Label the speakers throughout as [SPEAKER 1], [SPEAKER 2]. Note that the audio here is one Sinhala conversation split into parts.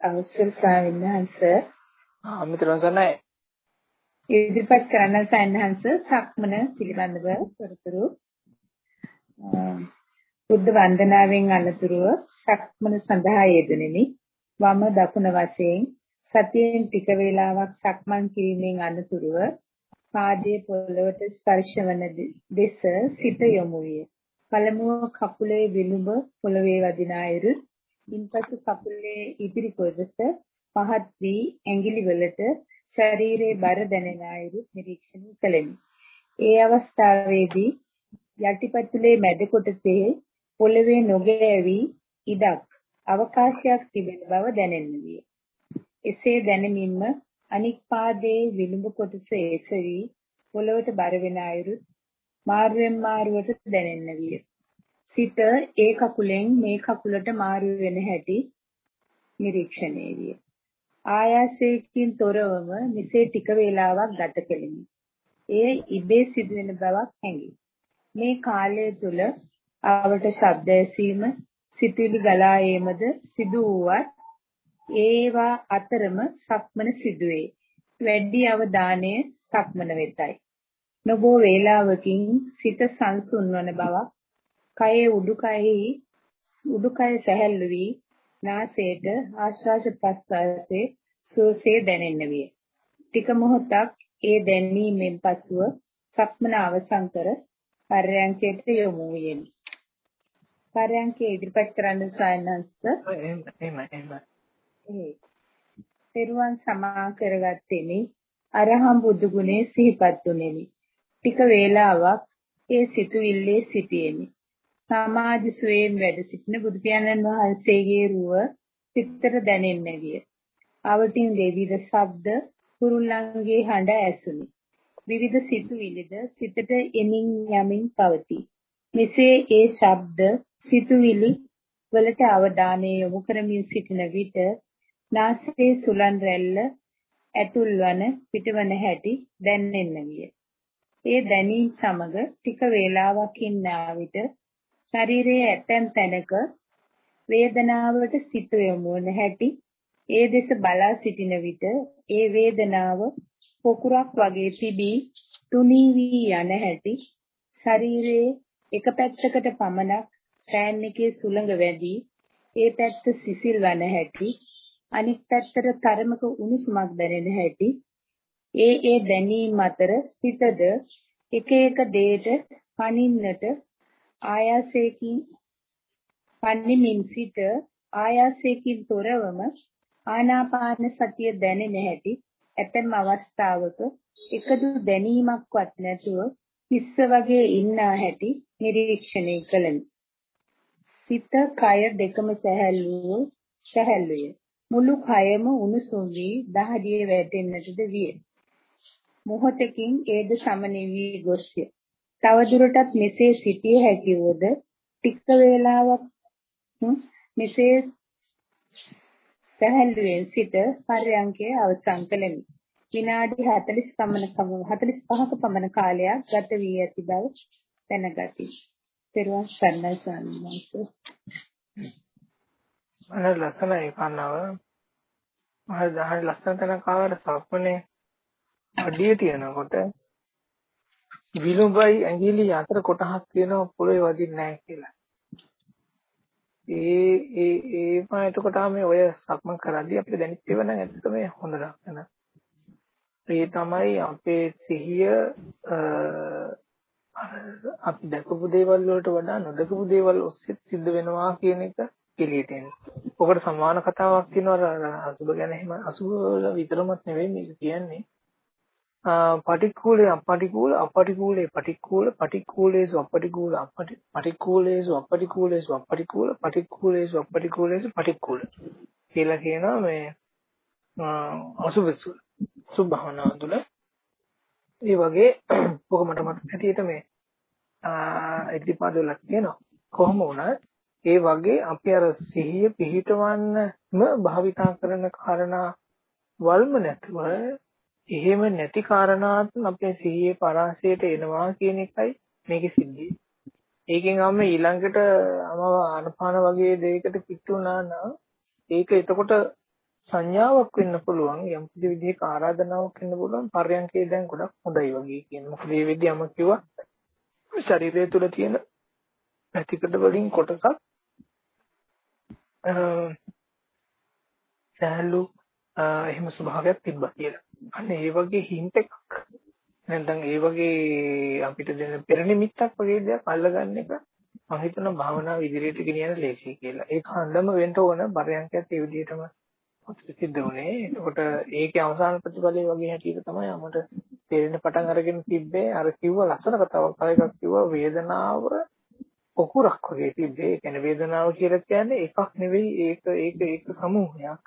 [SPEAKER 1] අවසර ස්වාමීන් වහන්සේ.
[SPEAKER 2] ආ මිතුරන් සන්නයි
[SPEAKER 1] ඉදිරිපත් කරන්න සයන්හන්ස සක්මන පිළිබඳව තොරතුරු. බුද්ධ වන්දනාවෙන් අනතුරුව සක්මන සඳහා යෙදුණෙමි වම දකුණ වශයෙන් සතියෙන් ටික වේලාවක් සක්මන් කිරීමෙන් අනතුරුව පාදයේ පොළවට ස්පර්ශ වන දෙස සිත යොමු විය. පළමුව කකුලේ විලුඹ පොළවේ වදින අයුරු, ඉන්පසු කකුලේ ඉදිරි කොටස පහත් වී ඇඟිලි වලට ශරීරයේ බර දැනෙන අයුරු නිරීක්ෂණය කළෙමි. ඒ අවස්ථාවේදී යටිපතුලේ මැද කොටසේ පොළවේ නොගෑවි ඉඩක් අවකාශයක් තිබෙන බව දැනෙන්න විය. එසේ දැනෙමින්ම අනික් පාදයේ විලුඹ කොටස එසවි පොළවට බර වෙන අයුරු මාරුවෙන් මාරුවට දැනෙන්න විය. සිත ඒ කකුලෙන් මේ කකුලට මාරු වෙන හැටි නිරීක්ෂණය විය. ආයාසයෙන් තොරවම මෙසේ ටික වේලාවක් ගත කෙලිමි. එය ඉබේ සිදුවෙන බවක් හැඟේ. මේ කාලය තුල ආවට ශබ්ද ඇසීම, සිතුවිලි ගලා ඒමද සිදු වුවත් ඒවා අතරම සක්මන සිදුවේ. වැඩි අවධානය සක්මන වෙතයි. නොබෝ වේලාවකින් සිත සංසුන් වන බවක්, කයේ උඩුකයෙහි උඩුකය සැහැල්ලු වී නාසයට ආශ්වාස ප්‍රශ්වාසයේ සෝසේ දැනෙන්න විය. ටික මොහොතක් ඒ දැනීමෙන් පසුව සක්මන අවසන් කර පර්යංකයට යොමු වෙමි. පර්යංකයේ ඉදිරිපත් කරන්න සයන්ස්
[SPEAKER 2] එහෙම එහෙම
[SPEAKER 1] තෙරුවන් සමා කරගත්තෙමි. අරහම් බුදු ගුණේ සිහිපත් උනේමි. ටික වේලාවක් ඒ සිතුවිල්ලේ සිටියෙමි. සමාජ සුවේම් වැඩ සිටින බුදු පියාණන් වහන්සේගේ රුව සිතට දැනෙන්න විය. අවටින් විවිධ ශබ්ද කුරුල්ලන්ගේ හඬ ඇසුනි. විවිධ සිතුවිලිද සිතට එමින් යමින් පවතී. මෙසේ ඒ ශබ්ද සිතුවිලි වලට අවධානය යොමු කරමින් සිටින විට නාසයේ සුලන් රැල්ල ඇතුල්වන පිටවන හැටි දැනෙන්න විය. ඒ දැනීම සමග ටික වේලාවක් ඉන්නා විට ශරීරයේ ඇතැම් තැනක වේදනාවට සිත යොමු වන හැටි ඒ දෙස බලා සිටින විට ඒ වේදනාව පොකුරක් වගේ තිබී තුනී වී යන හැටි. ශරීරයේ එක පැත්තකට පමණක් ෆෑන් එකේ සුළඟ වැඩි ඒ පැත්ත සිසිල් වන හැටි අනිත් පැත්තට තරමක උණුසුමක් දැනෙන හැටි. ඒ ඒ දැනීම් අතර සිතද එක එක දෙයට පනින්නට ආයාසයෙන් පනිමින් සිට ආයාසයෙන් තොරවම ආනාපාන සතිය දැනෙන හැටි ඇතැම් අවස්ථාවක එකදු දැනීමක්වත් නැතුව හිස්ස වගේ ඉන්නා හැටි නිරීක්ෂණය කළෙමි. සිත කය දෙකම සැහැල්ලුව සැහැල්ලුය. මුළු කයම උණුසුම් වී දහඩියේ වැටෙන්නටද විය. මොහොතකින් ඒද සමනි වී ගොස්ය. තවදුරටත් මෙසේ සිටිය හැකි වූද ටික වේලාවක් මෙසේ සැහැල්ලුවෙන් සිට පර්යංකයේ අවසන් කළෙමි. විනාඩි 40 පමණ 45ක පමණ කාලයක් ගත වී ඇති බව දැනගති. පෙරවන් සර්ණයි ස්වාමීන් වහන්සේ.
[SPEAKER 2] මම ලස්සනයි කන්නව. මම හරි ලස්සන තැනක ආවට සක්මනේ අඩිය තියනකොට විලුඹයි ඇඟිලි අතර කොටහක් තියෙනවා පොළවේ වදින්නේ නැහැ කියලා. ඒ ඒ ඒ මම එතකොට මේ ඔය සක්මන් කරද්දී අපිට දැනෙච්ච ඒවා නම් ඇත්තටම හොඳ ලක්ෂණ. ඒ තමයි අපේ සිහිය අපි දැකපු දේවල් වලට වඩා නොදකපු දේවල් ඔස්සේ සිද්ධ වෙනවා කියන එක එළියට එන්නේ. ඔකට සමාන කතාවක් තියෙනවා අසුබ ගැන එහෙම අසුබ වල විතරමත් නෙවෙයි මේක කියන්නේ. පටික්කුලේ අපටික්කුල අපටික්කුලේ පටික්කුල පටික්කුලේසු අපටික්කුල අපටි පටික්කුලේසු අපටික්කුලේසු අපටික්කුල පටික්කුලේසු අපටික්කුලේසු පටික්කුල කියලා කියනවා මේ අසුබ සුභවනා තුල ඒ වගේ ඔක මට මතක හැටියට මේ ඉදිරිපද වල කියනවා කොහොම වුණත් ඒ වගේ අපි අර සිහිය පිහිටවන්නම භාවිතා කරන කාරණා වල්ම නැතුව එහෙම නැති කාරණාත් අපේ සිහියේ පරාසයට එනවා කියන එකයි මේකේ සිද්ධිය. ඒකෙන් අම්ම ඊළඟට අම ආනපාන වගේ දෙයකට පිටුනා නම් ඒක එතකොට සංඥාවක් වෙන්න පුළුවන්. යම් කිසි විදිහක ආරාධනාවක් වෙන්න පුළුවන්. පර්යංකේ දැන් ගොඩක් හොඳයි වගේ කියන. මොකද මේ විදිහම කිව්වා. ශරීරය තුල තියෙන පැතිකඩ වලින් කොටසක් සෑහළු එහෙම ස්වභාවයක් තිබ්බා කියලා. අන්න ඒ වගේ හින්ට් එකක් නැත්නම් ඒ වගේ අපිට දෙන පෙර නිමිත්තක් වගේ දෙයක් අල්ලගන්න එක මම හිතනවා භාවනාව ඉදිරියට ගෙනියන්න ලේසියි කියලා. ඒක හන්දම වෙන්න ඕන පරයන්කයත් ඒ විදිහටම සිද්ධ වුණේ. එතකොට ඒකේ අවසාන ප්‍රතිඵලය වගේ හැටියට තමයි අපට තේරෙන පටන් අරගෙන තිබ්බේ. අර කිව්ව ලස්සන කතාවක් තව එකක් කිව්වා වේදනාව පොකුරක් වගේ තිබ්බේ. ඒ කියන්නේ වේදනාව කියලා කියන්නේ එකක් නෙවෙයි ඒක ඒක ඒක සමූහයක්.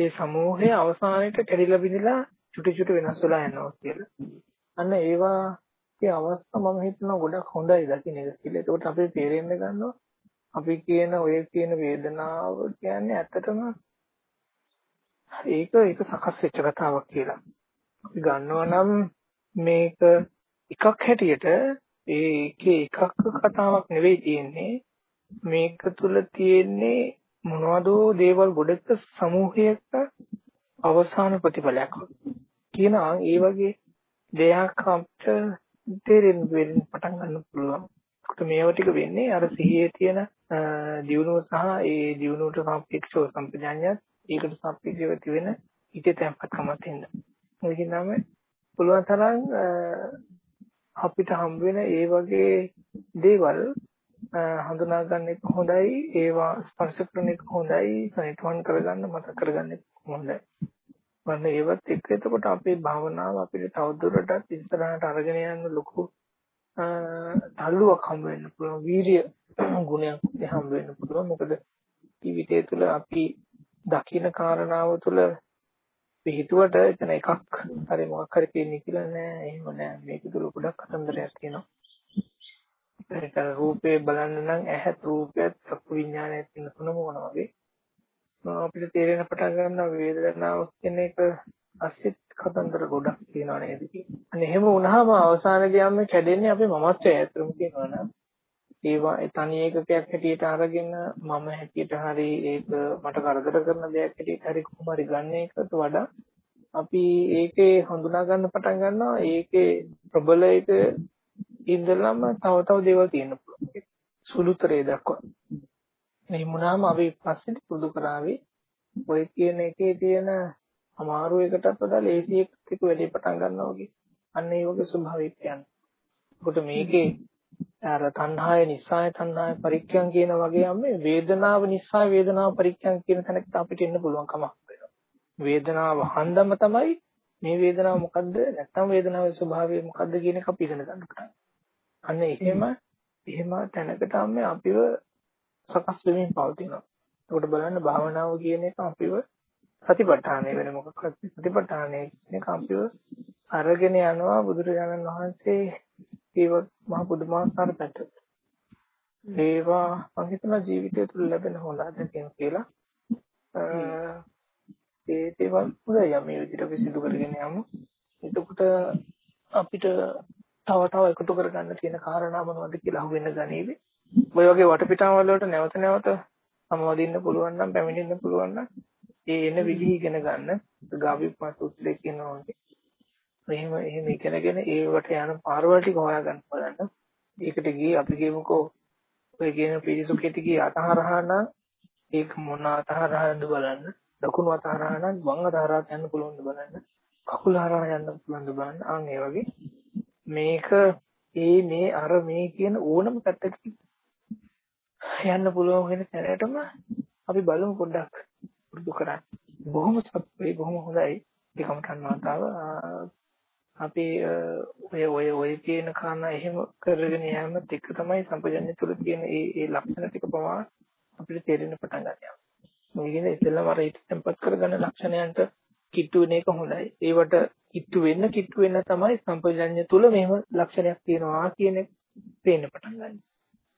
[SPEAKER 2] ඒ සමූහය අවසානයේට කැඩිලා බිඳලා චුටි චුටි වෙනස් වෙලා යනවා කියලා. අන්න ඒවාගේ අවස්ථා මම හිතනවා ගොඩක් හොඳයි දකින්න එක කියලා. ඒකට අපිට තේරෙන්න ගන්නවා අපි කියන ඔය කියන වේදනාව කියන්නේ ඇත්තටම ඒක ඒක සකස් වෙච්ච කතාවක් කියලා. අපි ගන්නවා නම් මේක එකක් හැටියට ඒකේ එකක් කතාවක් නෙවෙයි තියෙන්නේ මේක තුල තියෙන්නේ මොනවදෝ දේවල් ගොඩක සමූහයක අවසාන ප්‍රතිඵලයක් කියන ඒ වගේ දෙයක් අපිට තේරෙන්න වෙන්න පටන් ගන්න පුළුවන්. ඒකට මේවා ටික වෙන්නේ අර සිහියේ තියෙන දියුණුව සහ ඒ දියුණුවට සාපේක්ෂව සම්පජාඤ්ඤයත් ඒකට සාපේක්ෂව තියෙන හිතේ තැම්පත්කමත් හින්දා. ඒකෙන් නම් පුළුවන් තරම් අපිට හම්බ වෙන ඒ වගේ දේවල් හඳුනා ගන්න එක හොඳයි. ඒවා ස්පර්ශ කරන එක හොඳයි. සනිටුවන් කරගන්න මතක කරගන්න එක හොඳයි. වන්න ඒවත් එක්ක එතකොට අපේ භාවනාව අපිට තවදුරටත් ඉස්සරහට අරගෙන යන්න ලොකු තල්ලුවක් හම්බ වෙන්න පුළුවන්. වීරිය ගුණයක් හම්බ වෙන්න පුළුවන්. මොකද ජීවිතය තුළ අපි දකින කාරණාව තුළ පිහිටුවට එතන එකක් හරි මොකක් හරි පේන්නේ කියලා නෑ. එහෙම නෑ. මේක තුළ ගොඩක් කතන්දරයක් තියෙනවා. ඒක රූපේ බලන්න නම් ඇහත් රූපයත් චක්කු විඥානයත් තියෙන තුනම මොන වගේ. අපිට තේරෙන පටන් ගන්නවා වේදනාව කියන එක අස්සිට කතන්දර ගොඩක් තියෙනවා නේද? අනේ එහෙම වුණාම අවසාන ගියාම කැඩෙන්නේ අපේ මමත්වය ඇතුළම කියනවා නම්. ඒවා තනි ඒකකයක් හැටියට අරගෙන මම හැටියට හරි ඒක මට කරදර කරන දෙයක් හැටියට හරි කොහොම හරි ගන්න එකට වඩා අපි ඒකේ හඳුනා ගන්න පටන් ගන්නවා. ඒකේ ප්‍රබල එක ඉඳලම තව තව දේවල් තියෙන්න පුළුවන් සුළුතරේ දක්වා මේ වුණාම අපි පස්සේ පුරුදු කරાવી ඔය කියන එකේ තියෙන අමාරු එකටත් වඩා ලේසි එකක් වැඩි පටන් ගන්නවා වගේ. අන්න ඒ වගේ ස්වභාවයක් යන. ඒකට මේකේ අර තණ්හාය නිසාය තණ්හාය පරික්ඛයන් කියන වගේ යන්නේ වේදනාව නිසා වේදනාව පරික්ඛයන් කියන තැනකට අපිට එන්න පුළුවන් කමක් වෙනවා. වේදනාව හන්දම තමයි මේ වේදනාව මොකද්ද නැත්නම් වේදනාවේ ස්වභාවය මොකද්ද කියන එක අපි ඉගෙන ගන්න පටන් අන්න එහෙම එහෙම තැනකට අපිව සකස් වෙමින් පවතිනවා. ඒකට බලන්න භාවනාව කියන එක අපිව සතිපට්ඨානය වෙන මොකක්ද සතිපට්ඨානය කියන එක අපිව අරගෙන යනවා බුදුරජාණන් වහන්සේ ඒව මහ පුදුමාකාර පැත්තට. ඒවා මම හිතනවා ජීවිතය තුළ ලැබෙන හොඳ අත්දැකීම් කියලා. ඒ දේවල් හොඳයි යම් මේ විදිහට අපි සිදු කරගෙන යමු. එතකොට අපිට තව තව එකතු කරගන්න තියෙන කාරණා මොනවද කියලා අහුවෙන්න ගනීවි. ඔය වගේ වටපිටාවල් වලට නැවත නැවත සමවදින්න පුළුවන් නම් පැමිණෙන්න පුළුවන් නම් ඒ එන විදිහ ඉගෙන ගන්න ගාවිපත් උත්ලේ කියනවා වගේ. එහෙම එහෙම ඉගෙනගෙන ඒවට යන පාරවල් ටික හොයාගන්න බලන්න. ඒකට ගියේ අපි කියමුකෝ ඔය කියන පිරිසුකෙට ගියේ අතහරහා නම් ඒක මොන අතහරහාද බලන්න. දකුණු අතහරහා නම් වම් අතහරහා යන්න පුළුවන්ද බලන්න. කකුල හරහා යන්න පුළුවන්ද බලන්න. ආන් ඒ වගේ මේක ඒ මේ අර මේ කියන ඕනම පැත්තකින් යන්න පුළුවන් වෙන තැනටම අපි බලමු පොඩ්ඩක් පුරුදු කරන්න. බොහොම සතුටුයි බොහොම හොඳයි ඒකම කන්නාතාව අපි ඔය ඔය ඔය කියන කාරණා එහෙම කරගෙන යෑමත් එක තමයි සම්පජන්‍ය තුල තියෙන ඒ ඒ ලක්ෂණ ටික පවා අපිට තේරෙන්න පටන් ගන්නවා. මේකෙන් ඉතින්ම අර ඉතිම්පත් කරගන්න ලක්ෂණයන්ට කිට්ටු වෙන එක හොඳයි. ඒවට කිට්ටු වෙන්න කිට්ටු වෙන්න තමයි සම්පජන්‍ය තුල මෙහෙම ලක්ෂණයක් තියෙනවා කියන එක පේන්න පටන් ගන්නවා.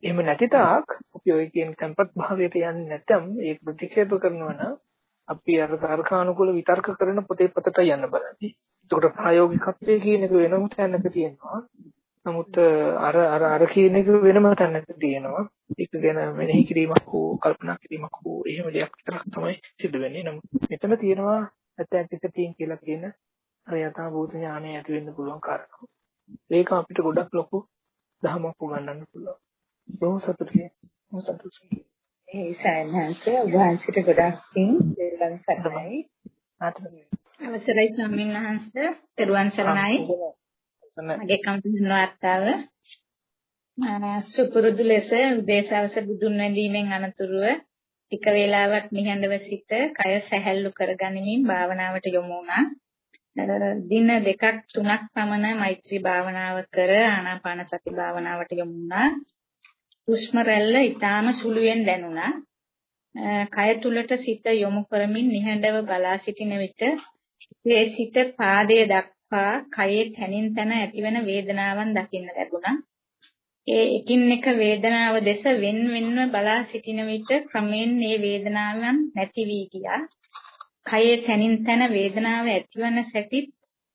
[SPEAKER 2] එහෙම නැති තාක් අපි ඔය කියන tempat භාවයට යන්නේ නැත්නම් ඒක ප්‍රතික්ෂේප කරනවා නම් අපි අර තර්කානුකූල විතර්ක කරන පොතේ පතට යන්න බලන්නේ. ඒකට ප්‍රායෝගිකත්වයේ කියන එක වෙනම තැනක තියෙනවා. නමුත් අර අර අර කියන එක වෙනම තැනක තියෙනවා. ඒක ගැන මෙනෙහි කිරීමක් හෝ කල්පනා කිරීමක් හෝ එහෙම දෙයක් විතරක් තමයි සිදු වෙන්නේ. නමුත් මෙතන තියෙනවා ඇත්තටින් කියලා කියන අර යථා භූත ඥානය ඇති වෙන්න පුළුවන් කාරණා. ඒක අපිට ගොඩක් ලොකු දහමක් උගන්වන්න පුළුවන්. බොහොම සතුටුයි. බොහොම සතුටුයි.
[SPEAKER 1] ඒ සයන්හන්ස වහන්සිට ගොඩක් පිං දෙලන් සරණයි.
[SPEAKER 3] අවසරයි ස්වාමීන් වහන්සේ. පෙරුවන් සරණයි. මගේ කම්පියුටර් වාර්තාව සුපුරුදු ලෙස උදේසවස බුදුන් වැඳීමෙන් අනතුරුව ටික වේලාවක් නිහඬව සිට කය සැහැල්ලු කරගනිමින් භාවනාවට යොමු වුණා. දින දෙකක් තුනක් පමණ මෛත්‍රී භාවනාව කර ආනාපාන සති භාවනාවට යොමු වුණා. හුස්ම රැල්ල ඊටාම සුළුවෙන් දැනුණා. කය තුලට සිත යොමු කරමින් නිහඬව බලා සිටින විට ඒ සිත පාදයේ දක්වා කයේ තනින් තන ඇතිවන වේදනාවන් දකින්න ලැබුණා. ඒ එකින් එක වේදනාව දෙස වෙන් වෙන්ව බලා සිටින විට ක්‍රමෙන් මේ වේදනාවන් නැති වී ගියා. කයේ තනින් තන වේදනාව ඇතිවන සැටිත්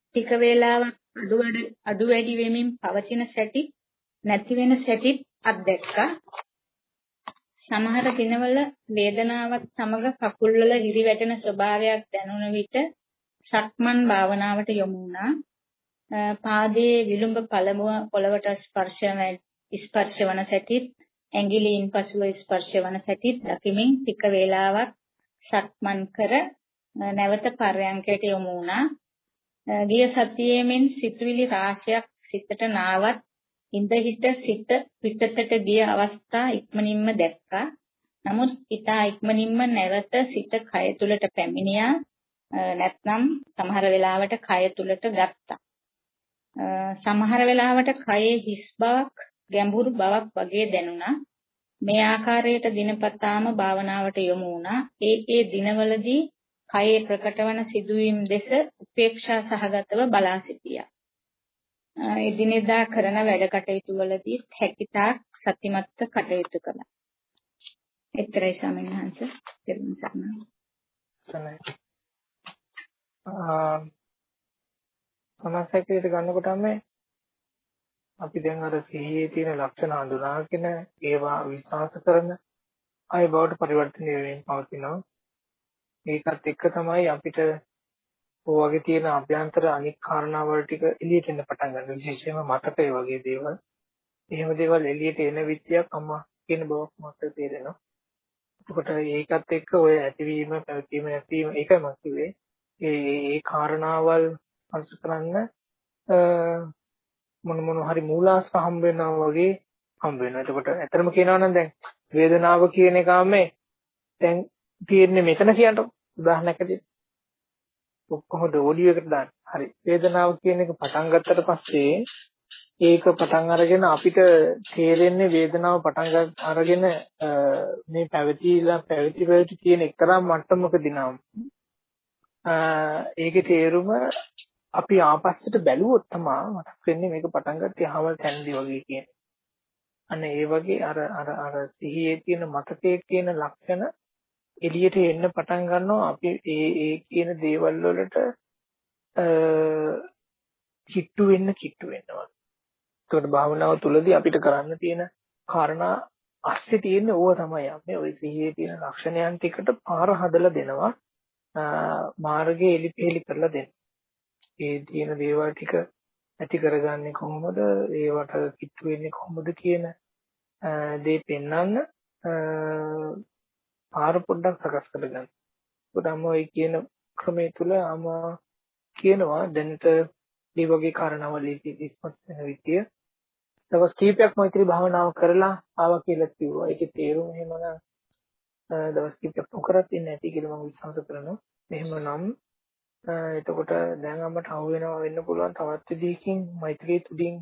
[SPEAKER 3] ටික වේලාවක් අඩු අඩු වැඩි වෙමින් පවතින සැටි නැති වෙන සැටිත් අත්දැක්කා. සමහර දිනවල වේදනාවත් සමග කකුල්වල හිරි වැටෙන ස්වභාවයක් දැනුන විට සක්මන් භාවනාවට යොමු වුණා. පාදයේ විලුඹ පළමුව පොළවට ස්පර්ශ ස්පර්ශ වන සැටිත් ඇඟිලින් පසුව ස්පර්ශ වන සැටිත් දකිමින් ටික වේලාවක් සක්මන් කර නැවත පර්යංකයට යොමු වුණා. ගිය සතියේමින් සිතුවිලි රාශියක් සිතට නාවත් ඉඳ හිට සිත පිටතට ගිය අවස්ථා ඉක්මනින්ම දැක්කා. නමුත් ඊතා ඉක්මනින්ම නැවත සිත කය තුලට පැමිණියා. නැත්නම් සමහර වෙලාවට කය තුලට ගත්තා. සමහර වෙලාවට කයේ හිස් බවක් ගැඹුරු බවක් වගේ දැනුණා. මේ ආකාරයට දිනපතාම භාවනාවට යොමු වුණා. ඒ ඒ දිනවලදී කයේ ප්‍රකට වන සිදුවීම් දෙස උපේක්ෂා සහගතව බලා සිටියා. එදිනෙදා කරන වැඩ කටයුතු වලදී හැකිතාක් සතිමත්ව කටයුතු කළා. එතරයි ස්වාමීන් වහන්සේ දෙවන සරණයි.
[SPEAKER 2] සමස්තකයට ගන්නකොටම අපි දැන් අර සිහියේ තියෙන ලක්ෂණ හඳුනාගෙන ඒවා විශ්වාස කරන අය බවට පරිවර්තනය වෙමින් පවතිනවා. ඒකත් එක්ක තමයි අපිට ඔය වගේ තියෙන අභ්‍යන්තර අනික් කාරණාවල් ටික එළියට එන්න පටන් ගන්න. විශේෂයෙන්ම මතකය වගේ දේවල්. එහෙම දේවල් එළියට එන විදියක් අම්මා කියන බවක් මට තේරෙනවා. එතකොට ඒකත් එක්ක ඔය ඇතිවීම, පැවතීම, නැතිවීම ඒකයි මම කිව්වේ. ඒ ඒ කාරණාවල් අනුස කරන්න මොන මොන හරි මූලාශ්‍ර හම්බ වෙනවා වගේ හම්බ වෙනවා. එතකොට ඇත්තම කියනවා නම් දැන් වේදනාව කියන එකම දැන් තියෙන්නේ මෙතන කියන්න උදාහරණයක් ඇටියෙ. කොහොමද ඔඩියෝ එකට දාන්නේ? හරි. වේදනාව කියන එක පටන් ගත්තට පස්සේ ඒක පටන් අරගෙන අපිට තේරෙන්නේ වේදනාව පටන් අරගෙන මේ පැවතිලා පැවති පැවති තියෙන එක්තරා මට්ටමකදී නම් ඒකේ තේරුම අපි ආපස්සට බැලුවොත් තමයි මතක් වෙන්නේ මේක පටන් ගත්තේ අහවල් තැනදී වගේ කියන්නේ. අන්න ඒ වගේ අර අර අර සිහියේ තියෙන මතකයේ තියෙන ලක්ෂණ එළියට එන්න පටන් ගන්නවා අපි ඒ ඒ කියන දේවල් වලට කිට්ටු වෙන්න කිට්ටු වෙනවා. ඒකට භාවනාව තුළදී අපිට කරන්න තියෙන කාරණා අස්සේ තියෙන ඕව තමයි අපි ওই සිහියේ තියෙන ලක්ෂණයන් ටිකට පාර හදලා දෙනවා. මාර්ගයේ එලිපෙලි කරලා දෙන්න. ඒ තියෙන දේවල් ටික ඇති කරගන්නේ කොහොමද? ඒවට කිට්ටු වෙන්නේ කොහොමද කියන දේ පෙන්වන්න පාර පොඩ්ඩක් සකස් කරගන්න. ඒකට අම්ම ඔය කියන ක්‍රමයේ තුල අම්ම කියනවා දැනට මේ වගේ කාරණාවල් ඉස්මත් වෙන විදිය. දවස් කීපයක් මෛත්‍රී භාවනාව කරලා ආවා කියලා කිව්වා. ඒකේ තේරුම එහෙමනම් දවස් කීපයක් නොකරත් ඉන්නේ නැති කියලා මම විශ්වාස කරනවා. එහෙමනම් එතකොට දැන් අපට හවු වෙනවා වෙන්න පුළුවන් තවත් විදිහකින් මෛත්‍රී තුලින්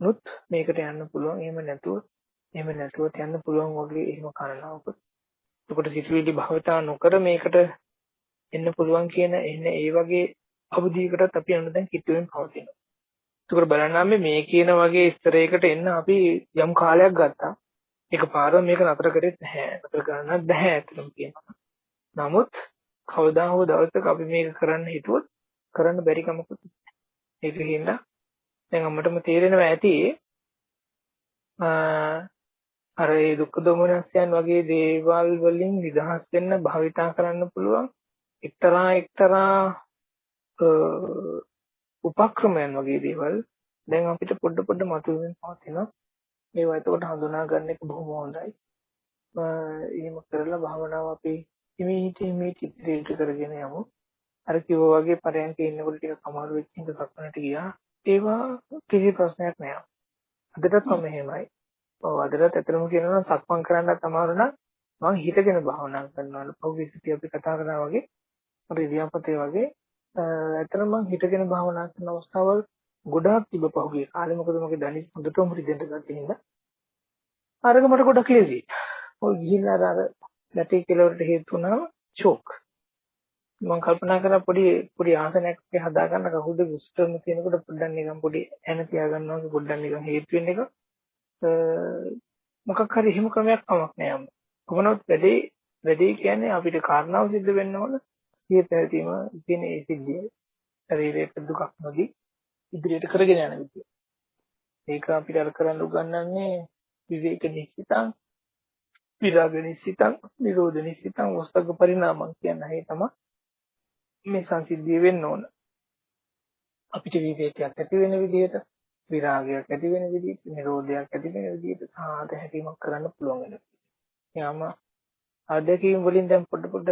[SPEAKER 2] නුත් මේකට යන්න පුළුවන්. එහෙම නැතුව එහෙම නැතුව යන්න පුළුවන් වගේ එහෙම කරනවක. එතකොට සිතුවිලි භවතා නොකර මේකට එන්න පුළුවන් කියන එන්න ඒ වගේ අවධියකටත් අපි යන දැන් කිට්ටුවෙන් පවතිනවා. එතකොට බලන්න මේ කියන වගේ ස්තරයකට එන්න අපි යම් කාලයක් ගත්තා. එකපාරම මේක නතර කරෙත් නැහැ. නතර කරන්නත් බෑ ඇත්තටම කියනවා. නමුත් කවදා හෝ දවසක අපි මේක කරන්න හිතුවොත් කරන්න බැරි කමකුත් ඒක හින්දා දැන් අම්මටම තේරෙනවා ඇති අර ඒ දුක්ඛ දෝමනස්යන් වගේ දේවල් වලින් නිදහස් වෙන්න භාවිතා කරන්න පුළුවන් එක්තරා එක්තරා උපක්‍රමයන් වගේ දේවල්. දැන් අපිට පොඩ පොඩ මතුවෙමින් පවතිනවා. ඒවා එතකොට හඳුනා ගන්න එක බොහොම හොඳයි. එහෙම කරලා භාවනාව අපි හිමීට හිමීට ඉදිරියට කරගෙන යමු අර කිව්වා වගේ පරයන්ක ඉන්නකොට ටිකක් අමාරු වෙච්ච හින්දා සක්මනට ගියා ඒවා කිසි ප්‍රශ්නයක් නෑ අදටත් මම එහෙමයි ඔව් අදටත් ඇත්තටම කියනවා නම් සක්මන් කරන්නත් අමාරු නම් මම හිතගෙන භාවනා කරනවා. පහුගිය සතියේ අපි කතා කරා වගේ අර ඉරියාපතේ වගේ ඇත්තටම මම හිතගෙන භාවනා කරන අවස්ථාවල් ගොඩාක් තිබ්බ පහුගිය කාලේ මොකද මගේ දනිස් හොඳටම රිදෙන්න ගත්තේ හින්දා. අරක මට ගොඩක් ලේසි. ඔය ගිහිල්ලා අර නැටි කෙලවරට හේතු වුණාම ෂෝක්. මම කල්පනා කරා පොඩි පොඩි ආසනයක් හදා ගන්න කවුද විස්තරම තියෙනකොට පොඩ්ඩක් නිකන් පොඩි ඇන තියා ගන්නවා පොඩ්ඩක් නිකන් හේතු වෙන එක මොකක් හරි එහෙම ක්‍රමයක් කමක් නෑ අම්ම. කොහොමවත් වැඩේ වැඩේ කියන්නේ අපිට කාරණාව සිද්ධ වෙන්න ඕන සිය පැවතීම කියන ඒ සිද්ධිය. ශරීරයට දුකක් නොදී ඉදිරියට කරගෙන යන විදිය. ඒක අපිට අර කරන්න උගන්වන්නේ විවේක නිසිතං විරාග නිසිතං නිරෝධ නිසිතං වස්තක පරිණාමං කියන හේ තමයි මේ සංසිද්ධිය වෙන්න ඕන. අපිට විවේකයක් ඇති වෙන විදිහට විරාගයක් ඇති වෙන විදිහට, නිරෝධයක් ඇති වෙන විදිහට සාහත හැකීමක් කරන්න පුළුවන් වෙනවා. යාම අධ්‍යක්ීම් වලින් දැන් පොඩ පොඩ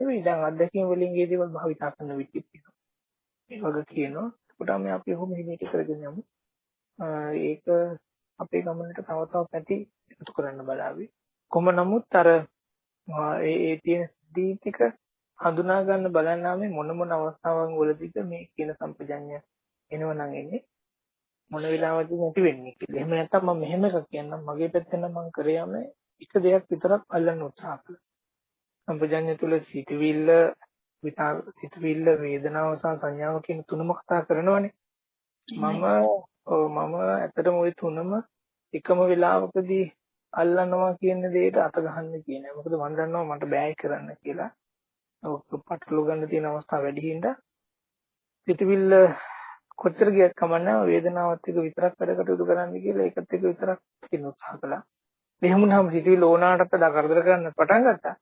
[SPEAKER 2] නෙවෙයි දැන් අධ්‍යක්ීම් වලින් ඒ දේවල් භාවිතා කරන විදිහ තියෙනවා. ඒ වගේ කියනවා. ඒකට අපි අපි ඔහොම හිමීට කරගෙන යමු. ඒක අපේ ගමනට තව තව පැති එකතු කරන්න බලාවි. කොහොම නමුත් අර ඒ ඒ තියෙන දීතික හඳුනා ගන්න බලන්නාමේ මොන මොන අවස්ථාවන් වලදීද මේ කියන සම්පජඤ්ඤය එනවනම් එන්නේ මොන වෙලාවකද නැති වෙන්නේ කියලා. එහෙම නැත්නම් මම මෙහෙම එකක් කියන්නම් මගේ පැත්තෙන් නම් මම කරේ යන්නේ එක දෙයක් විතරක් අල්ලන්න උත්සාහ කළා. සම්පජඤ්ඤය තුල සිතවිල්ල විතර සිතවිල්ල වේදනාව සහ සංඥාව කියන තුනම කතා කරනවනේ. මම මම ඇත්තටම ওই තුනම එකම වෙලාවකදී අල්ලනවා කියන දෙයට අත ගහන්න කියන්නේ. මොකද මම දන්නවා මට බෑ කරන්න කියලා. ඔක පටලු ගන්න තියෙන අවස්ථා වැඩි හින්දා සිතවිල්ල කොච්චර ගියත් කමන්නේ වේදනාවත් එක්ක විතරක් වැඩ කටයුතු කරන්න කියලා ඒකත් එක්ක විතරක් කියන උත්සාහ කළා. මෙහෙම වුණාම සිතුවිලි ඕනාටත් දා කරදර කරන්න පටන් ගත්තා.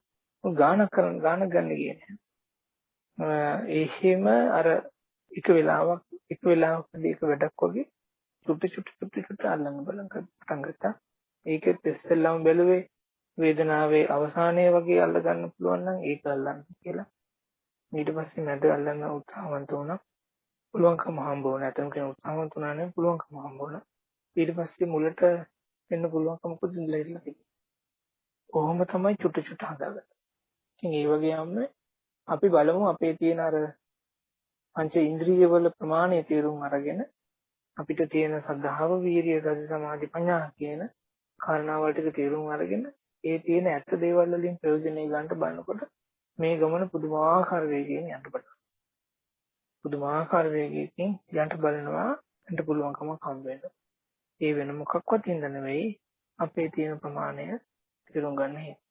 [SPEAKER 2] ගානක් කරන ගානක් ගන්න කියන්නේ. එහෙම අර එක වෙලාවක් එක වෙලාවකදී එක වැඩක් වගේ චුට්ටි චුට්ටි චුට්ටි චුට්ටි අල්ලන්න බලන් පටන් ගත්තා. ඒකෙත් ඉස්සෙල්ලාම බැලුවේ වේදනාවේ අවසානයේ වගේ අල්ල ගන්න පුළුවන් නම් ඒක අල්ලන්න කියලා. ඊට පස්සේ මැද අල්ලන්න උත්සාහවන්ත වුණා. පුළුවන්කම හම්බ වුණා. ඇතම් කෙනෙක් උත්සාහවත් වුණා නම් පුළුවන්කම හම්බ වුණා. ඊට පස්සේ මුලට එන්න පුළුවන්කමකුත් ලැබිලා තිබුණා. කොහොම තමයි චුට්ටු චුට්ටු හදාගත්තේ. ඉතින් ඒ වගේම අපි බලමු අපේ තියෙන අර පංච ඉන්ද්‍රිය වල ප්‍රමාණය තේරුම් අරගෙන අපිට තියෙන සද්ධාව, වීරිය, සති, සමාධි, ප්‍රඥා කියන කාරණාවල් ටික තේරුම් අරගෙන ඒ තියෙන ඇත්ත දේවල් වලින් ප්‍රයෝජනෙ ගන්න බලනකොට මේ ගමන පුදුමාකාර වේගයෙන් යන්න පටන් පුදුමාකාර වේගයකින් යන්න බලනවා යන්න පුළුවන්කමක් හම්බ වෙනවා. ඒ වෙන මොකක්වත් හින්ද නෙවෙයි අපේ තියෙන ප්‍රමාණය තේරුම් ගන්න හේතුව.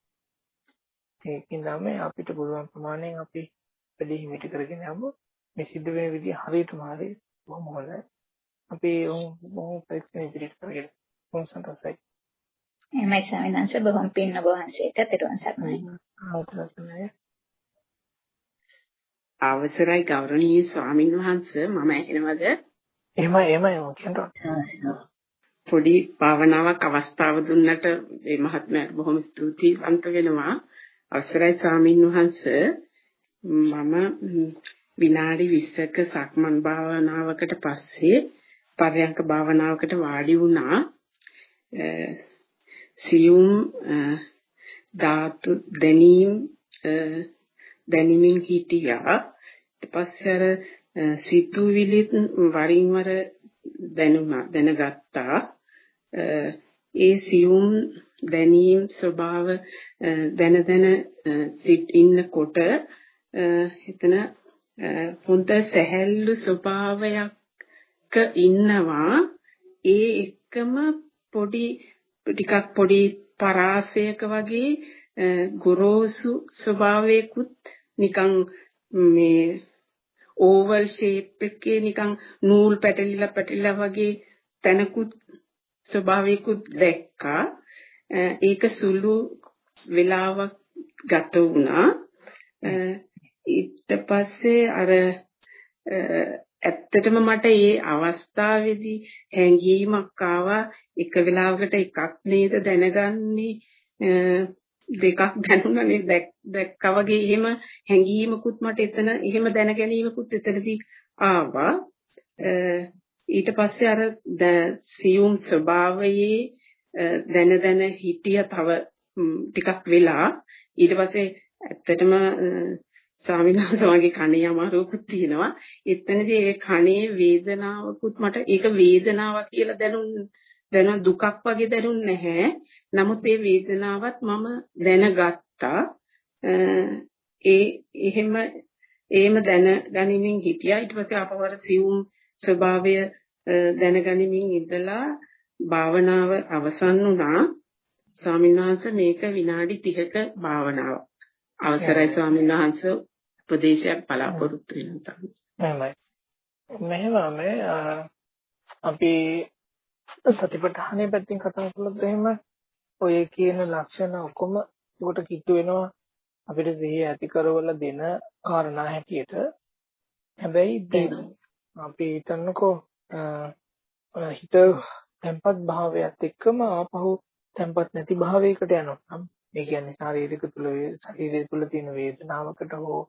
[SPEAKER 2] ඒකින් තමයි අපිට පුළුවන් ප්‍රමාණයෙන් අපි වැඩි හිමිට කරගෙන යමු. මේ සිද්ධ වෙන විදිහ හරියටම හරි බොහොම හොඳයි. අපි බොහොම පරීක්ෂණ ඉදිරියට කරගෙන බොහොම සතුටුයි.
[SPEAKER 3] එමයි ස්වාමීන් වහන්සේ බොහොම පින්න වහන්සේට පිටුවන් සක්මයි.
[SPEAKER 2] ආ
[SPEAKER 4] අවසරයි ගෞරවනීය ස්වාමින් වහන්සේ මම ඇහෙනවද?
[SPEAKER 2] එහෙමයි එහෙමයි කියනවා.
[SPEAKER 4] පොඩි භාවනාවක් අවස්ථාව දුන්නට මේ මහත්මයා බොහොම ස්තුතිවන්ත වෙනවා. අවසරයි ස්වාමින් වහන්සේ මම විනාඩි 20ක සක්මන් භාවනාවකට පස්සේ පරයන්ක භාවනාවකට වාඩි වුණා. සියුම් ධාතු දැනීම් දැනෙමින් හිටියා. ඊට පස්සේ අර සිතුවිලිත් වරින් වර දැනුණා දැනගත්තා. ඒ සියුම් දැනීම් ස්වභාව දැන දැන සිට ඉන්නකොට එතන හොඳ සැහැල්ලු ස්වභාවයක ඉන්නවා ඒ එක්කම පොඩි ටිකක් පොඩි පරාසයක වගේ ගොරෝසු ස්වභාවයකුත් නිකන් මේ ඕවල් ෂේප් එකේ නිකන් නූල් පැටලිලා පැටලිලා වගේ තැනකුත් ස්වභාවයකුත් දැක්කා. ඒක සුළු වෙලාවක් ගත වුණා. ඊට පස්සේ අර ඇත්තටම මට මේ අවස්ථාවේදී හැඟීමක් ආවා. එක වෙලාවකට එකක් නේද දැනගන්නේ? දෙකක් දැනුණානේ දැක්කා වගේ එහෙම හැඟීමකුත් මට එතන එහෙම දැන ගැනීමකුත් එතනදී ආවා. ඊට පස්සේ අර සියුම් ස්වභාවයේ දැන දැන හිටිය තව ටිකක් වෙලා ඊට පස්සේ ඇත්තටම ස්වාමීන් වහන්සේ වගේ කණේ අමාරුවකුත් තියෙනවා. එතනදී ඒ කණේ වේදනාවකුත් මට ඒක වේදනාවක් කියලා දැනුන් දැන දුකක් වගේ දැනුන්නේ නැහැ. නමුත් ඒ වේදනාවත් මම දැනගත්තා. ඒ එහෙම එහෙම දැනගනිමින් හිටියා. ඊට පස්සේ අපවර සියුම් ස්වභාවය දැනගනිමින් ඉඳලා භාවනාව අවසන් වුණා. ස්වාමීන් වහන්සේ මේක විනාඩි 30ක භාවනාවක්. අවසරයි ස්වාමීන් වහන්සේ උපදේශයක් බලාපොරොත්තු වෙනවා.
[SPEAKER 2] එහෙමයි. මෙහෙම අපි සතිපට්ඨානයේ පැත්තෙන් කතා කළොත් එහෙම ඔය කියන ලක්ෂණ ඔක්කොම උකට කිට්ටු වෙනවා අපිට සිහිය ඇති කරවල දෙන කාරණා හැටියට. හැබැයි අපි හිතන්නකෝ හිත tempat භාවයත් එක්කම ආපහු tempat නැති භාවයකට යනවා. ඒ කියන්නේ ශාරීරික තුල ශරීරය තුල තියෙන වේදනාවකට හෝ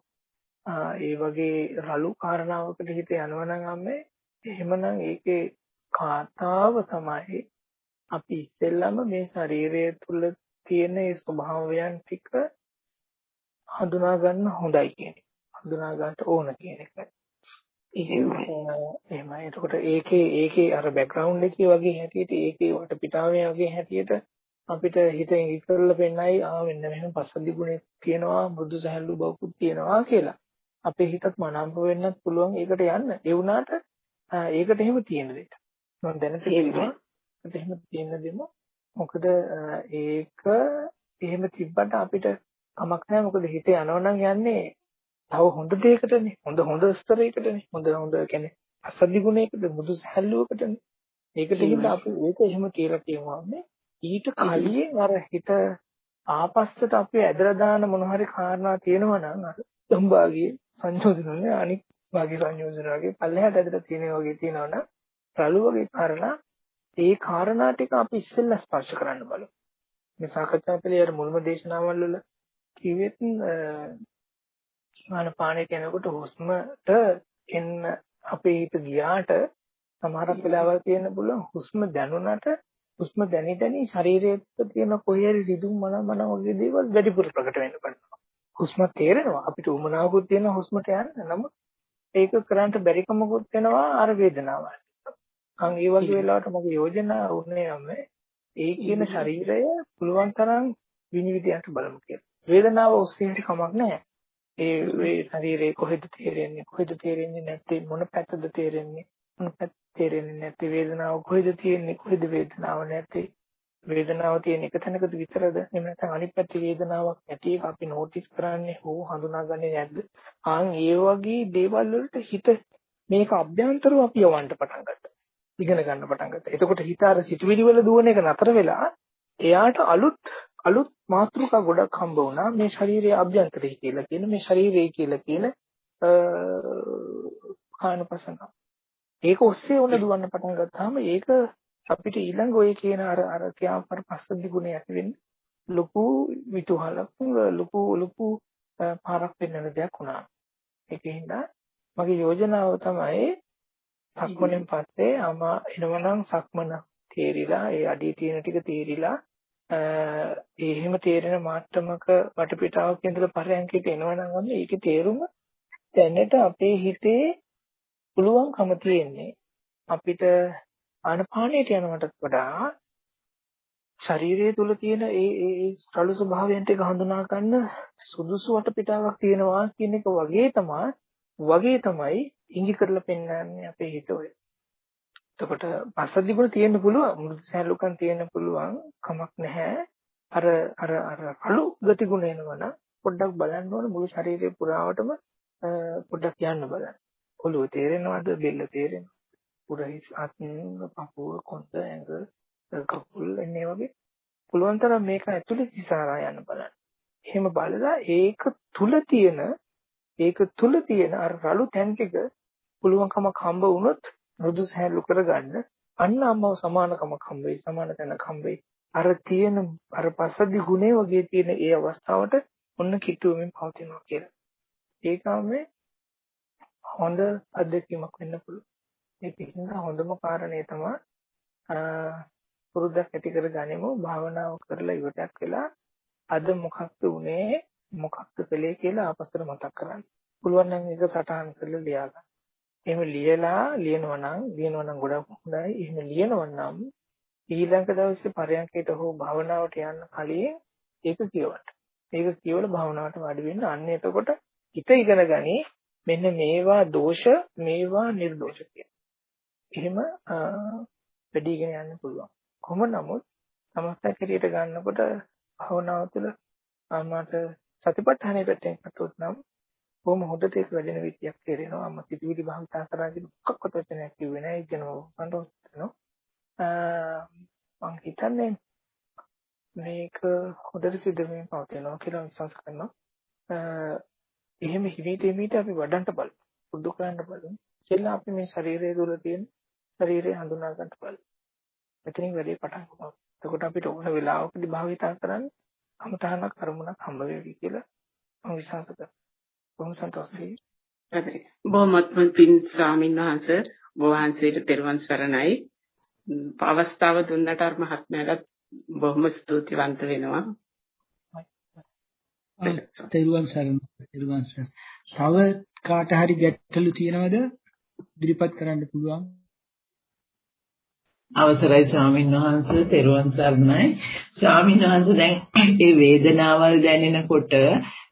[SPEAKER 2] ඒ වගේ රළු කාරණාවකට හිත යනවා නම් අම්මේ එහෙමනම් ඒකේ කාතාව තමයි අපි ඉස්සෙල්ලම මේ ශරීරය තුල තියෙන ඒ ස්වභාවයන් ටික හඳුනා ගන්න හොඳයි කියන එක. හඳුනා ගන්න ඕන කියන එක. එහෙමයි. එතකොට ඒකේ ඒකේ අර බෑග්ග්‍රවුන්ඩ් එකේ වගේ හැටියට ඒකේ වටපිටාවේ වගේ හැටියට අපිට හිත ඉඟි කරලා පෙන්නයි ආ මෙන්න මෙහෙම පස්සද්ධි ගුණයක් තියෙනවා මෘදු සහැල්ලු බවකුත් තියෙනවා කියලා. අපේ හිතත් මනාප වෙන්නත් පුළුවන් ඒකට යන්න. ඒ වුණාට ඒකට එහෙම තියෙන දෙයක්. මම දැනට කියනවා එහෙම තියෙන දෙම මොකද ඒක එහෙම තිබ්බට අපිට කමක් නැහැ. මොකද හිත යනවනම් යන්නේ තව හොඳ දෙයකටනේ. හොඳ හොඳ ස්තරයකටනේ. හොඳ හොඳ කියන්නේ අසද්දි ගුණයකට මුදු සැහැල්ලුවකටනේ. ඒකට හින්දා අපි ඒක එහෙම කියලා කියනවා. ඊට කලින් අර හිත ආපස්සට අපි ඇදලා දාන මොන හරි කාරණා තියෙනවා නම් අර සම්භාගයේ සංයෝජනවල අනික් වාගේ සංයෝජන වගේ පල්ලෙහාට ඇදලා තියෙන වගේ තියෙනවා නම් රළු වගේ කාරණා ඒ කාරණා ටික අපි ඉස්සෙල්ලා ස්පර්ශ කරන්න බලමු. මේ සාකච්ඡා පිළි අර මුල්ම දේශනාවල් වල කිව්වෙත් ආන පාණයට යනකොට හුස්මට එන්න අපේ හිත ගියාට සමහරක් වෙලාවල් තියෙන පුළුවන් හුස්ම දැනුණට හුස්ම දැනි දැනි ශරීරයේ තියෙන කොහේ හරි රිදුම් මන මන වගේ දේවල් වැඩිපුර ප්‍රකට වෙන්න පටන් හුස්ම තේරෙනවා. අපිට උමනාවකුත් තියෙන හුස්මට යන්න. නමුත් ඒක කරන්න බැරි කමකුත් වෙනවා අර වේදනාවයි. අන් ඒ වගේ වෙලාවට මගේ යෝජනා වුණේ නම් ඒ කියන ශරීරය පුළුවන් තරම් විනිවිදයන්ට බලමු කියලා. වේදනාව ඔස්සේ හරි කමක් නැහැ. ඒ ඒ ශරීරේ කොහෙද තේරෙන්නේ? කොහෙද තේරෙන්නේ නැත්තේ? මොන පැත්තද තේරෙන්නේ? මොන පැත්ත තේරෙන්නේ නැත්තේ? වේදනාව කොහෙද තියෙන්නේ? කොහෙද වේදනාව නැත්තේ වේදනාව තියෙන එක තැනකද විතරද එහෙම නැත්නම් අනිත් පැත්තේ වේදනාවක් නැති එක අපි නෝටිස් කරන්නේ හෝ හඳුනාගන්නේ නැද්ද ආන් ඒ වගේ දේවල් වලට හිත මේක අභ්‍යන්තරව අපි යවන්න පටන් ගත්තා ඉගෙන ගන්න පටන් ගත්තා. එතකොට හිත අර සිතුවිලි වල දුවන එක නතර වෙලා එයාට අලුත් අලුත් මාතෘකා ගොඩක් හම්බ වුණා මේ ශරීරයේ අභ්‍යන්තරය කියලා කියන මේ ශරීරය කියලා කියන කායනපසන. ඒක ඔස්සේ උන දුවන්න පටන් ගත්තාම ඒක අපිට ඊළඟ ඔය කියන අර අර කියාපර පස්සද්ධි ගුණය ඇති වෙන්න ලොකු විතුහලක් ලොකු ලොකු පාරක් වෙන්න දෙයක් වුණා. ඒකින්ද මගේ යෝජනාව තමයි සක්මණෙන් පස්සේ අම එනවනම් සක්මන තේරිලා ඒ අඩිය තියෙන ටික තේරිලා ඒ එහෙම තේරෙන මාත්‍රමක වටපිටාවක ඉඳලා පරයන්කයට එනවනම් ඒකේ තේරුම දැනට අපේ හිතේ පුළුවන්කම තියෙන්නේ අපිට ආනපානයට යනවටත් වඩා ශරීරය තුල තියෙන ඒ ඒ ස්ථල ස්වභාවයන් ටික හඳුනා ගන්න සුදුසු වටපිටාවක් තියෙනවා කියන එක වගේ තමයි වගේ තමයි ඉඟි කරලා පෙන්වන්නේ අපේ හිත ඔය. එතකොට පස්සද්ධි ගුණ තියෙන්න පුළුවන් මෘදු සැලුකම් තියෙන්න පුළුවන් කමක් නැහැ. අර අර අර අලු ගති ගුණ එනවනම් පොඩ්ඩක් බලන්න ඕන මුළු ශරීරය පුරාවටම පොඩ්ඩක් යන්න බලන්න. ඔළුව තේරෙනවද බෙල්ල තේරෙනවද? පුරහිස් අත් පපුව කොන්ද ඇඟ කකුල් එන්නේ වගේ පුළුවන් තරම් මේක ඇතුලේ සිසාරා යන්න බලන්න. එහෙම බලලා ඒක තුල තියෙන ඒක තුල තියෙන අර රළු තැන් ටික පුළුවන්කමක් හම්බ වුණොත් මෘදු සහැල්ලු කරගන්න අන්න අම්මව සමානකමක් හම්බෙයි සමාන තැනක් හම්බෙයි අර තියෙන අර පසදි ගුණේ වගේ තියෙන ඒ අවස්ථාවට ඔන්න කිට්ටුවමින් පවතිනවා කියලා. ඒකම හොඳ අත්දැකීමක් වෙන්න පුළුවන්. ඒ පිටින්ද හොඳම කාරණේ තමයි පුරුද්දක් ඇති කරගනිමු භාවනාව කරලා ඉවරයක් වෙලා අද මොකක්ද උනේ මොකක්ද කළේ කියලා ආපස්සට මතක් කරගන්න. පුළුවන් නම් ඒක සටහන් කරලා ලියා ගන්න. එහෙම ලියලා ලියනවා නම් ලියනවා නම් ගොඩක් හොඳයි. එහෙම ලියනවා නම් ඊළඟ දවසේ පරයන්කයට හෝ භාවනාවට යන්න කලින් ඒක කියවන්න. ඒක කියවලා භාවනාවට වාඩි වෙන්න. අන්න එතකොට හිත ඉගෙන ගනි මෙන්න මේවා දෝෂ මේවා නිර්දෝෂ කියලා. එහෙම වැඩිගෙන යන්න පුළුවන්. කොහොම නමුත් සමස්තයක් හැටියට ගන්නකොට භවනාව තුළ මට සතිපට්ඨානය පැත්තෙන් කටුත් නම් බොහොම හොඳට ඒක වැඩෙන විදියක් තේරෙනවා. මම සිතුවිලි භාවිතා කරාගෙන මොකක්වත් වචනයක් කිව්වේ නැහැ. ඒක නෝ සන්තෝෂ මම හිතන්නේ මේක හොඳට සිද්ධ වෙමින් පවතිනවා කියලා විශ්වාස කරනවා. එහෙම හිමීට හිමීට අපි වඩන්න බලමු. පුරුදු කරන්න බලමු. ඉතින් අපි මේ ශරීරය තුළ තියෙන ශරීරය හඳුනා ගන්න බලමු. එතනින් වැඩේ පටන් ගන්නවා. එතකොට අපිට ඕන වෙලාවකදී භාවිතා කරන්න අමතහනක් කරුණක් හම්බ වෙවි කියලා මම විශ්වාස කරනවා. බොහොම සතුටුයි.
[SPEAKER 4] හරි. බොහොමත්ම පින් ස්වාමීන් වහන්සේ වහන්සේට තෙරුවන් සරණයි. අවස්ථාව දුන්නට අර මහත්මයාට බොහොම ස්තුතිවන්ත වෙනවා.
[SPEAKER 5] තෙරුවන් සරණයි. තෙරුවන් සරණයි. තව කාට හරි ගැටලු තියෙනවද? ඉදිරිපත් කරන්න පුළුවන්.
[SPEAKER 6] අවසරයි ස්වාමීන් වහන්සේ තෙරුවන් සරණයි. ස්වාමීන් වහන්සේ දැන් ඒ වේදනාවල් දැනෙනකොට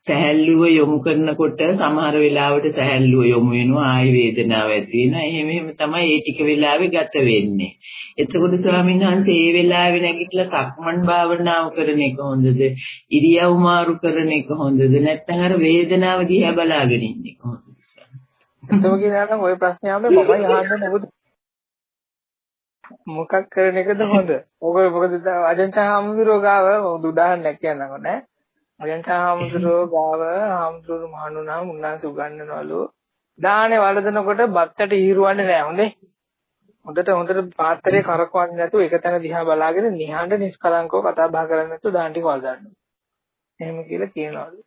[SPEAKER 6] සැහැල්ලුව යොමු කරනකොට සමහර වෙලාවට සැහැල්ලුව යොමු වෙනවා ආයි වේදනාව ඇති වෙනවා. එහෙම එහෙම තමයි ඒ ටික වෙලාවේ ගත වෙන්නේ. එතකොට ස්වාමීන් වහන්සේ ඒ වෙලාවේ නැගිටලා සක්මන් භාවනාව කරන එක හොඳද? ඉරියව් මාරු කරන එක හොඳද? නැත්නම් අර වේදනාව දිහා බලාගෙන ඉන්නේ කොහොමද
[SPEAKER 2] එතකොට කියනවා ඔය ප්‍රශ්නේ ආවේ මමයි අහන්නේ මොකද මොකක් කරන එකද හොඳ? ඔක මොකද අජන්චා හාමුදුරුවෝ ගාව උදාහරණයක් කියන්නකො නෑ. අජන්චා හාමුදුරුවෝ ගාව හාමුදුරුවෝ මහණුනා මුන්නාස උගන්වනවලු. දාහනේ වළඳනකොට බත්තට ඊරුවන්නේ නෑ හොඳේ. හොඳට හොඳට පාත්‍රයේ කරකවන්නේ නැතුව එක තැන දිහා බලාගෙන නිහඬ නිස්කලංකව කතා බහ කරන්නේ නැතුව දාන ටික වළඳන්න. එහෙම කියලා කියනවලු.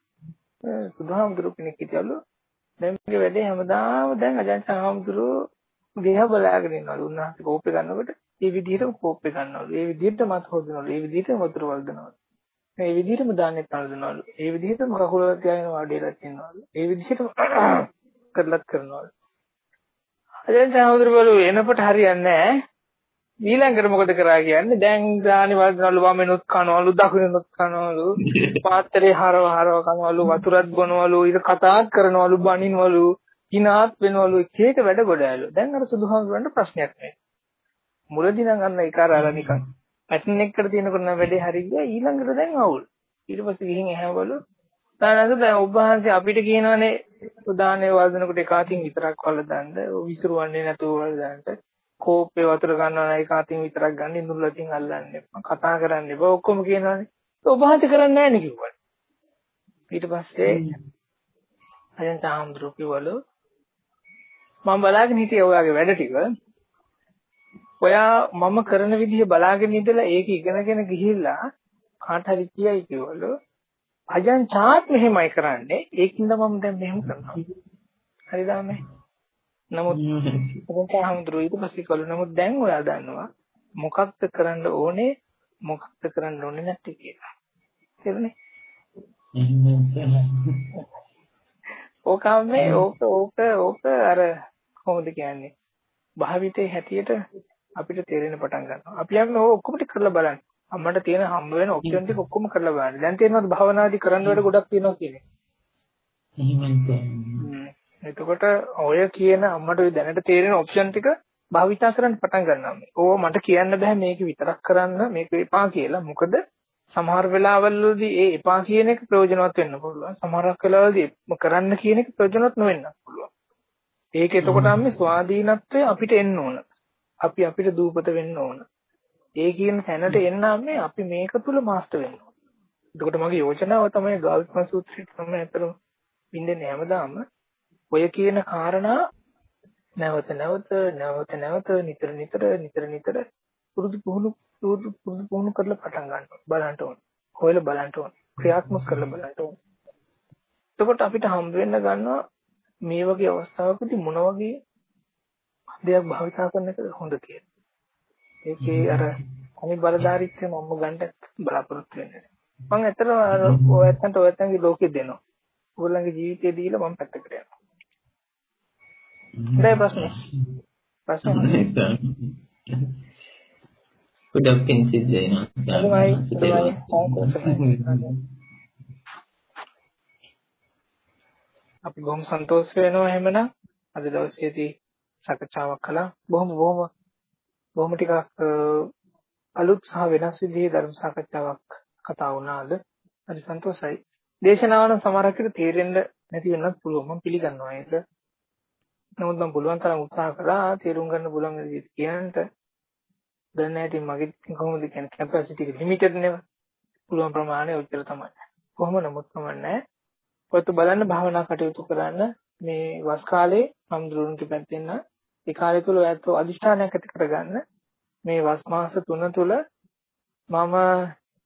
[SPEAKER 2] සුදුහාමුදුරුවෝ කෙනෙක් හිටියලු. දැන් මේ වැඩේ හැමදාම දැන් අජන්චා හාමුදුරුවෝ දිහා බලාගෙන ඉන්නවලු. උන්වහන්සේ කෝප්පේ ගන්නකොට ඒ විදිහටම කෝප්පේ ගන්නවලු. ඒ විදිහට මත් හොදනවලු. ඒ විදිහටම වතුර වල්දනවලු. ඒ විදිහටම දාන්නෙත් වල්දනවලු. ඒ විදිහටම කකුල තියාගෙන වාඩිලා ඉන්නවලු. ඒ විදිහටම කරලත් කරනවලු. අදෙන් සහෝදරවලු එනකොට හරියන්නේ නැහැ. ඊළඟට මොකද කරා කියන්නේ දැන් දානි වල්දනවලු වමෙනුත් කනවලු දකුණෙනුත් කනවලු පාත්‍රේ හරව හරව කනවලු වතුරත් බොනවලු ඊට කතාත් කරනවලු බනිනවලු කිනාත් වෙනවලු එක එක වැඩ ගොඩයලු. දැන් අර සුදුහාමුදුරන්ට ප්‍රශ්නයක් නෑ. මුලදී නම් අන්න ඒක අරලා නිකන් පැටර්න් එකකට තියෙනකොට නම් වැඩේ හරි ගියා. ඊළඟට දැන් අවුල්. ඊට පස්සේ ගිහින් ඇහැවලු. තානස දැන් ඔබ වහන්සේ අපිට කියනවනේ උදාහරණේ වල්දනකොට එක අතින් විතරක් වලදන්න විසිරුවන්නේ නැතුව වලදන්න කෝප්පේ වතුර ගන්නවා නම් එක අතින් විතරක් ගන්න ඉඳුල් අතින් අල්ලන්න එපා. කතා කරන්න එපා. ඔක්කොම කියනවනේ. ඔබ වහන්සේ කරන්නේ නැහැ නේ කිව්වා ඊට පස්සේ අජන්ත ආම්ද්‍රෝ කිව්වලු මම බලාගෙන හිටියේ ඔයාගේ වැඩ ටික. ඔයා මම කරන විදිහ බලාගෙන ඉඳලා ඒක ඉගෙනගෙන ගිහිල්ලා කාට හරි කියයි කිව්වලු. අජන් චාත් මෙහෙමයි කරන්නේ. ඒකින්ද මම දැන් මෙහෙම කරනවා. හරිද මේ? නමුත් ඔබට අහමුදුරු ඊට පස්සේ කළු නමුත් දැන් ඔයා දන්නවා මොකක්ද කරන්න ඕනේ මොකක්ද කරන්න ඕනේ නැත්තේ කියලා. තේරුණේ? ඕකම මේ ඕක ඕක ඕක අර කොහොමද කියන්නේ භාවිතේ හැටියට අපිට තේරෙන පටන් ගන්නවා. අපි යන්න ඕක ඔක්කොම ටික කරලා බලන්න. අම්මට තියෙන හම්බ වෙන ඔප්ෂන් ටික ඔක්කොම කරලා බලන්න. දැන් තේරෙනවද භාවනාදී කරන්න වැඩ ගොඩක් තියෙනවා කියන්නේ?
[SPEAKER 6] එහෙමයි
[SPEAKER 2] එතකොට ඔය කියන අම්මට ඔය දැනට තේරෙන ඔප්ෂන් ටික භාවිතා කරන්න පටන් ගන්නවා. ඕව මට කියන්න බෑ මේක විතරක් කරන්න මේක එපා කියලා. මොකද සමහර වෙලාවවලදී ඒ එපා කියන එක ප්‍රයෝජනවත් වෙන්න පුළුවන්. සමහරක් වෙලාවලදී කරන්න කියන එක ප්‍රයෝජනවත් නොවෙන්න පුළුවන්. ඒක එතකොට අපි ස්වාධීනත්වය අපිට එන්න ඕන. අපි අපිට දූපත වෙන්න ඕන. ඒ කියන තැනට එන්නම් මේ අපි මේක තුල මාස්ටර් වෙන්න ඕනේ. එතකොට මගේ යෝජනාව තමයි ගාල්පන් සූත්‍රයට තමයි අතර බින්දෙන්නේ හැමදාම ඔය කියන කාරණා නැවත නැවත නැවත නැවත නිතර නිතර නිතර නිතර පුරුදු පුහුණු පුරුදු පුරුදු පුහුණු කරලා පටන් ගන්න බලන්න ඕන. හොයලා බලන්න ඕන. ක්‍රියාත්මක කරලා බලන්න ඕන. එතකොට අපිට හම්බ වෙන්න ගන්නවා මේ වගේ අවස්ථාවකදී මොන වගේ දෙයක් භාවිතා කරන එකද හොඳ කියලා. ඒකේ අර අනි බලධාරීත්වය මම ගන්න බලාපොරොත්තු වෙන්නේ. මම ඇත්තටම අර ඔයත්තන්ට ඔයත්තන්ගේ ලෝකෙ දෙනවා. ඕගොල්ලන්ගේ ජීවිතය දීලා මම පැත්තකට යනවා. හොඳයි ප්‍රශ්නේ. ප්‍රශ්නේ.
[SPEAKER 6] ගොඩක් පින් සිද්ධ වෙනවා.
[SPEAKER 2] අපි බොහොම සන්තෝෂ වෙනවා එහෙමනම් අද දවසේදී සාකච්ඡාවක් කළා. බොහොම බොහොම බොහොම ටිකක් අලුත් සහ වෙනස් විදිහේ ධර්ම සාකච්ඡාවක් කතා වුණාද? හරි සන්තෝෂයි. දේශනාව නම් සමහරකට තේරෙන්න නැති වෙන්නත් පුළුවන්. මම පිළිගන්නවා ඒක. නමුත් මම පුළුවන් තරම් උත්සාහ කළා තේරුම් ගන්න පුළුවන් විදිහට කියන්නට. දැන් නැති මගේ කොහොමද කියන්නේ කැපැසිටි එක ලිමිටඩ් නේ. පුළුවන් ප්‍රමාණය උත්තර තමයි. කොහොම නමුත් කමන්නේ. ඔයත් බලන්න භාවනා කටයුතු කරන්න මේ වස් කාලේ සම්දුරුන්ට පැත්තෙන්න ඒ කාලය තුල ඔයත් අදිෂ්ඨානයක් ඇති කරගන්න මේ වස් මාස 3 තුල මම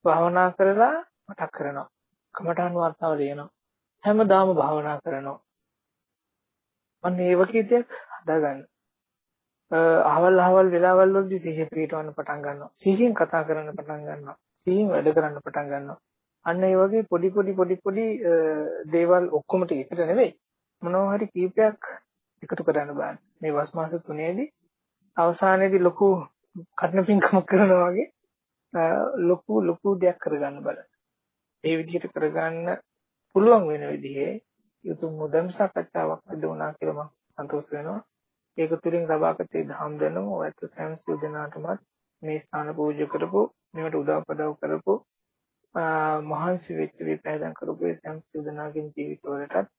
[SPEAKER 2] භාවනා කරලා මතක් කරනවා. කමඨාන් වර්තාව ලියනවා. හැමදාම භාවනා කරනවා. අන්න ඒ වගේ දෙයක් හදාගන්න. අහවල් අහවල් වෙලාවල් වලදී සිහිය පිටවන්න පටන් ගන්නවා. සිහියෙන් කතා කරන්න පටන් ගන්නවා. සිහියෙන් වැඩ කරන්න පටන් ගන්නවා. අන්න ඒ වගේ පොඩි පොඩි පොඩි පොඩි දේවල් ඔක්කොම ටික එකට නෙවෙයි. මොනවා හරි කීපයක් එකතු කරන්න බලන්න. මේ වස් මාස තුනේදී අවසානයේදී ලොකු කර්ණ පිංකමක් කරනවා වගේ ලොකු ලොකු දෙයක් කරගන්න බලන්න. ඒ විදිහට කරගන්න පුළුවන් වෙන විදිහේ යුතුම් මුදම් සාකච්ඡාවක් සිදු වුණා කියලා මම සතුටු වෙනවා. ඒක තුලින් ලබාගත දහම් දැනුම ඔයත් සෑම සිල් දෙනාටමත් මේ ස්ථාන පූජා කරපු මේවට උදව් පදව් කරපු මහන්සි වෙච්ච විපෑදම් කරපු ඒ සෑම සිල් දෙනාගේ ජීවිතවලටත්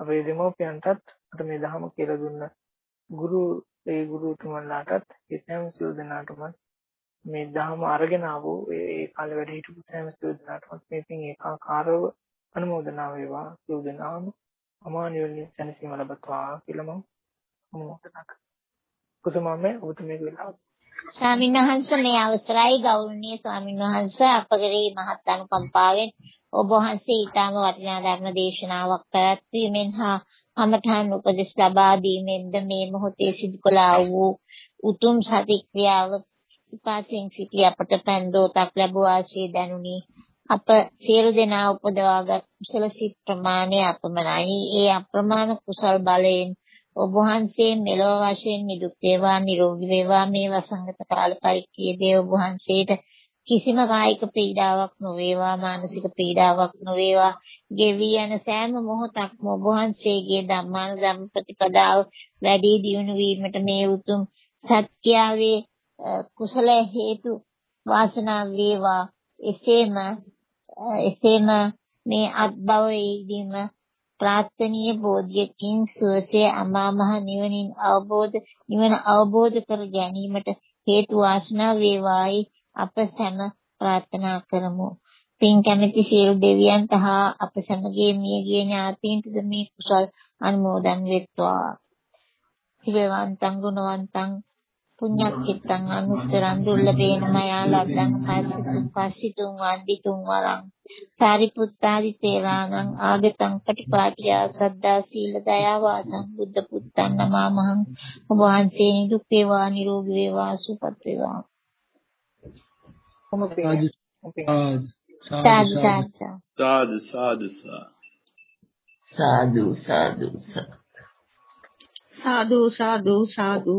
[SPEAKER 2] අපේ දෙමෝපියන්ටත් අට මේ දහම කියලා දුන්න ගුරු ඒ ගුරුතුමන්ලාටත් ඒ සෑම සිල් දෙනාටම මේ දහම අරගෙන ආවෝ ඒ කාලේ වැඩ හිටපු සෑම සිල් දෙනාටම මේ පින් ඒකාකාරව අනුමෝදනා වේවා සියලු දෙනාම අමානියෝනි සැනසීම ලබත්වා කියලා මම අනුමෝදනා කරනවා. කුසමමේ ඔබතුමේ වෙලාව.
[SPEAKER 7] ස්වාමීන් වහන්සේ මේ අවසරයි ගෞරවනීය ස්වාමීන් වහන්සේ අපගේ මහත් අනුකම්පාවෙන් ඔබ වහන්සේ ඊටම වටිනා ධර්ම දේශනාවක් පැවැත්වීමෙන් හා අමතහන් උපදෙස් ලබා දීමෙන්ද මේ මොහොතේ සිදු කළා වූ උතුම් සති ක්‍රියාව විපාසයෙන් සිටි අපට පන්දෝතක් ලැබුවා ආශේ දැනුනි අප සියලු දෙනා උපදවාගත් කුසල සිත් ප්‍රමාණය අපමණයි. ඒ අප්‍රමාණ කුසල් බලයෙන් ඔබ වහන්සේ මෙලොව වශයෙන් නිදුක් වේවා නිරෝගී වේවා. මේ වසංගත කාල පරිච්ඡේදයේ ඔබ වහන්සේට කිසිම කායික පීඩාවක් නොවේවා මානසික පීඩාවක් නොවේවා. ගෙවි යන සෑම මොහොතක්ම ඔබ වහන්සේගේ ධම්මානුධම්ම ප්‍රතිපදාව වැඩි දියුණු වීමට මේ උතුම් සත්‍යාවේ කුසල හේතු වාසනා වේවා. එසේම එසේම මේ අත්භවයේදීම ප්‍රාර්ථනීය බෝධියකින් සුවසේ අමා මහ නිවනින් අවබෝධ නිවන අවබෝධ කර ගැනීමට හේතු වාසනා වේවායි අප සැම ප්‍රාර්ථනා කරමු. පින් කැමැති සියලු දෙවියන්ට හා අප සැමගේ මියගිය ඥාතීන්ටද මේ කුසල් අනුමෝදන් වෙත්වා. සිවවන්තං ගුණවන්තං පුඤ්ඤක්ඛිතං අනුත්තරං දුර්ලභේන මයා ලද්දං පස්සිතුං පස්සිතුං වන්දිතුං වරං සාරිපුත්තාදි තේරාණං ආගතං පටිපාටියා සද්දා සීල දයා වාසං බුද්ධ පුත්තං නමාමහං ඔබ වහන්සේ නිදුක් වේවා නිරෝගී වේවා සුවපත් වේවා. සාදු සාදු
[SPEAKER 8] සාදු. සාදු
[SPEAKER 6] සාදු සාදු.
[SPEAKER 4] සාදු සාදු සාදු